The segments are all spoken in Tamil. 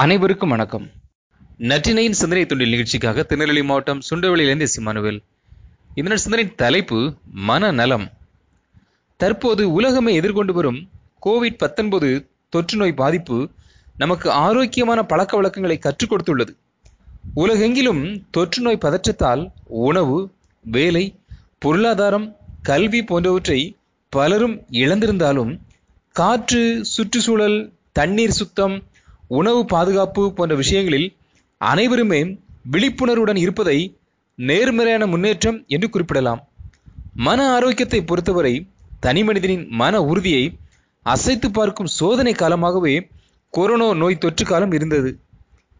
அனைவருக்கும் வணக்கம். நற்றினையின் சிந்தனை தொண்டில் நிகழ்ச்சிக்காக திருநெல்வேலி மாவட்டம் சுண்டவெளியிலிருந்து சிம்மனுவில் இதனால் சிந்தனையின் தலைப்பு மனநலம். தற்போது உலகமே எதிர்கொண்டு வரும் கோவிட் பத்தொன்பது தொற்று நோய் பாதிப்பு நமக்கு ஆரோக்கியமான பழக்க வழக்கங்களை கற்றுக் கொடுத்துள்ளது. உலகெங்கிலும் தொற்று நோய் பதற்றத்தால் உணவு வேலை பொருளாதாரம் கல்வி போன்றவற்றை பலரும் இழந்திருந்தாலும் காற்று சுற்றுச்சூழல் தண்ணீர் சுத்தம் உணவு பாதுகாப்பு போன்ற விஷயங்களில் அனைவருமே விழிப்புணர்வுடன் இருப்பதை நேர்மறையான முன்னேற்றம் என்று குறிப்பிடலாம். மன ஆரோக்கியத்தை பொறுத்தவரை தனி மனிதனின் மன உறுதியை அசைத்து பார்க்கும் சோதனை காலமாகவே கொரோனா நோய் தொற்று காலம் இருந்தது.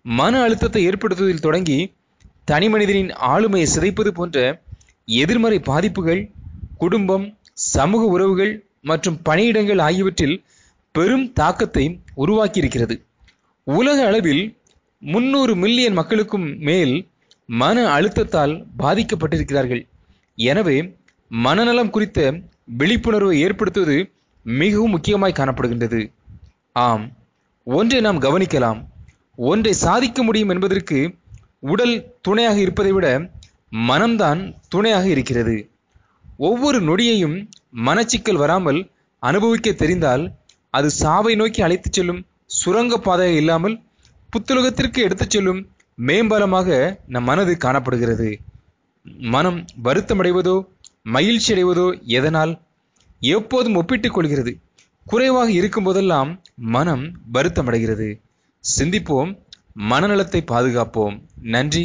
மன அழுத்தத்தை ஏற்படுத்துவதில் தொடங்கி தனி மனிதனின் ஆளுமையை சிதைப்பது போன்ற எதிர்மறை பாதிப்புகள் குடும்பம் சமூக உறவுகள் மற்றும் பணியிடங்கள் ஆகியவற்றில் பெரும் தாக்கத்தை உருவாக்கியிருக்கிறது. உலக அளவில் முன்னூறு மில்லியன் மக்களுக்கும் மேல் மன அழுத்தத்தால் பாதிக்கப்பட்டிருக்கிறார்கள். எனவே மனநலம் குறித்த விழிப்புணர்வை ஏற்படுத்துவது மிகவும் முக்கியமாய் காணப்படுகின்றது. ஆம் ஒன்றை நாம் கவனிக்கலாம். ஒன்றை சாதிக்க முடியும் என்பதற்கு உடல் துணையாக இருப்பதை விட மனம்தான் துணையாக இருக்கிறது. ஒவ்வொரு நொடியையும் மனச்சிக்கல் வராமல் அனுபவிக்க தெரிந்தால் அது சாவை நோக்கி அழைத்துச் செல்லும் சுரங்க பாதையாக இல்லாமல் புத்துலகத்திற்கு எடுத்துச் செல்லும் மேம்பாலமாக நம் மனது காணப்படுகிறது. மனம் வருத்தமடைவதோ மகிழ்ச்சி அடைவதோ எதனால்? எப்போதும் ஒப்பிட்டுக் கொள்கிறது. குறைவாக இருக்கும் போதெல்லாம் மனம் வருத்தமடைகிறது. சிந்திப்போம் மனநலத்தை பாதுகாப்போம். நன்றி.